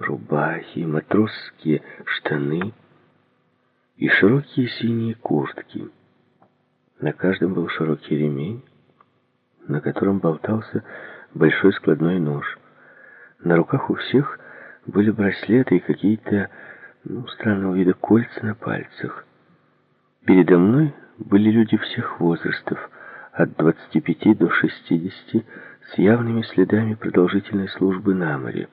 рубахи, матросские штаны и широкие синие куртки. На каждом был широкий ремень, на котором болтался большой складной нож. На руках у всех были браслеты и какие-то ну, странного вида кольца на пальцах. Передо мной были люди всех возрастов, от 25 до 60, с явными следами продолжительной службы на море.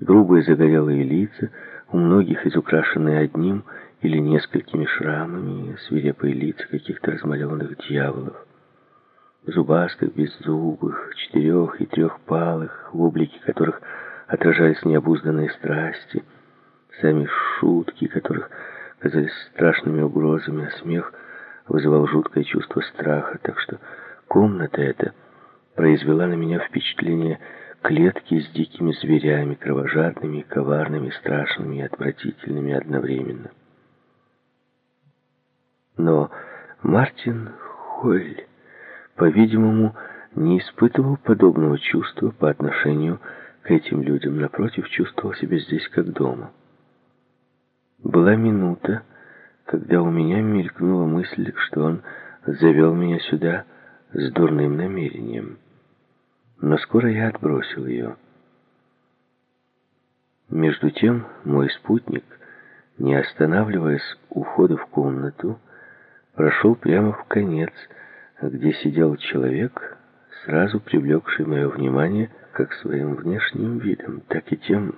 Грубые загорелые лица, у многих изукрашенные одним или несколькими шрамами, свирепые лица каких-то размалеванных дьяволов. Зубастых, беззубых, четырех и трехпалых, в облике которых отражались необузданные страсти, сами шутки которых казались страшными угрозами, а смех вызывал жуткое чувство страха, так что комната эта произвела на меня впечатление клетки с дикими зверями, кровожадными, коварными, страшными и отвратительными одновременно. Но Мартин Холь, по-видимому, не испытывал подобного чувства по отношению к этим людям. Напротив, чувствовал себя здесь как дома. Была минута, когда у меня мелькнула мысль, что он завел меня сюда с дурным намерением. Но скоро я отбросил ее. Между тем мой спутник, не останавливаясь у входа в комнату, прошел прямо в конец, где сидел человек, сразу привлекший мое внимание как своим внешним видом, так и тем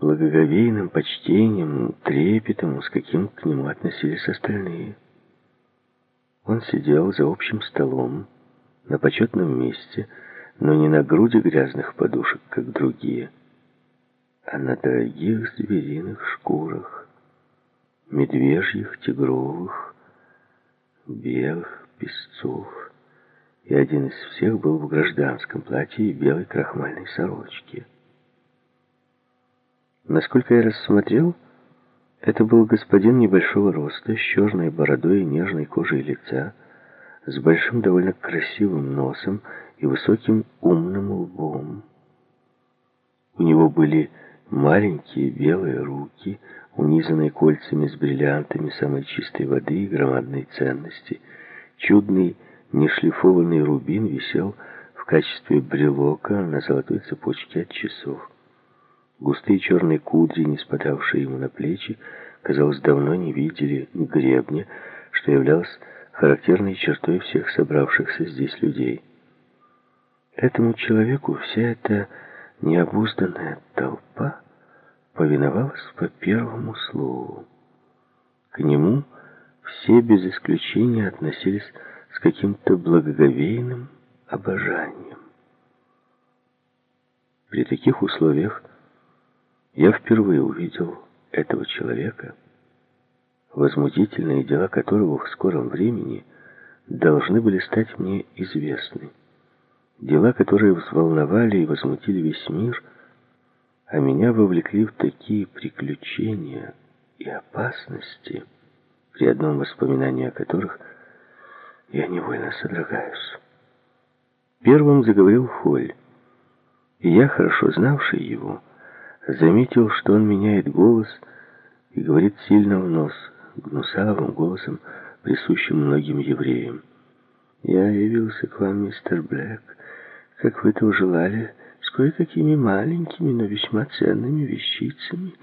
благоговейным почтением, трепетом, с каким к нему относились остальные. Он сидел за общим столом, на почетном месте, но не на груди грязных подушек, как другие, а на дорогих звериных шкурах, медвежьих, тигровых, белых песцов, и один из всех был в гражданском платье и белой крахмальной сорочке. Насколько я рассмотрел, это был господин небольшого роста, с черной бородой и нежной кожей лица, с большим довольно красивым носом и высоким умным лбом. У него были маленькие белые руки, унизанные кольцами с бриллиантами самой чистой воды и громадной ценности. Чудный нешлифованный рубин висел в качестве брелока на золотой цепочке от часов. Густые черные кудри, не спадавшие ему на плечи, казалось, давно не видели гребня, что являлось характерной чертой всех собравшихся здесь людей. Этому человеку вся эта необузданная толпа повиновалась по первому слову. К нему все без исключения относились с каким-то благоговейным обожанием. При таких условиях я впервые увидел этого человека, возмутительные дела которого в скором времени должны были стать мне известны. Дела, которые взволновали и возмутили весь мир, а меня вовлекли в такие приключения и опасности, при одном воспоминании о которых я невольно содрогаюсь. Первым заговорил Холь, и я, хорошо знавший его, заметил, что он меняет голос и говорит сильно в нос, гнусавым голосом, присущим многим евреям. «Я явился к вам, мистер Блэк, как вы того желали, с кое-какими маленькими, но весьма ценными вещицами,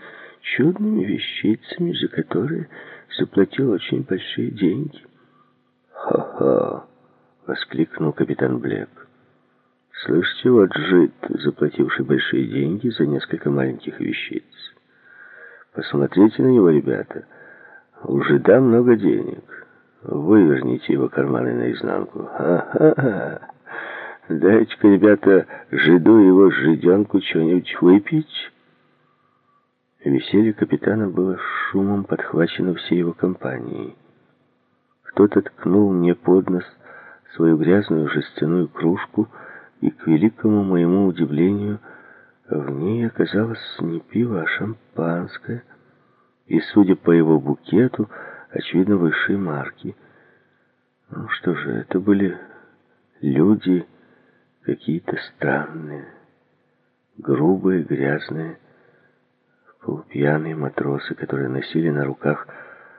чудными вещицами, за которые заплатил очень большие деньги». «Ха-ха!» — воскликнул капитан Блек. «Слышите, вот жид, заплативший большие деньги за несколько маленьких вещиц. Посмотрите на него, ребята. У жида много денег. Выверните его карманы наизнанку. Ха-ха-ха! Дайте-ка, ребята, жиду его жиденку что-нибудь выпить». Веселье капитана было шумом подхвачено всей его компанией. Кто-то ткнул мне под нос свою грязную жестяную кружку, и, к великому моему удивлению, в ней оказалось не пиво, а шампанское, и, судя по его букету, очевидно, высшей марки. Ну что же, это были люди какие-то странные, грубые, грязные, пьяные матросы, которые носили на руках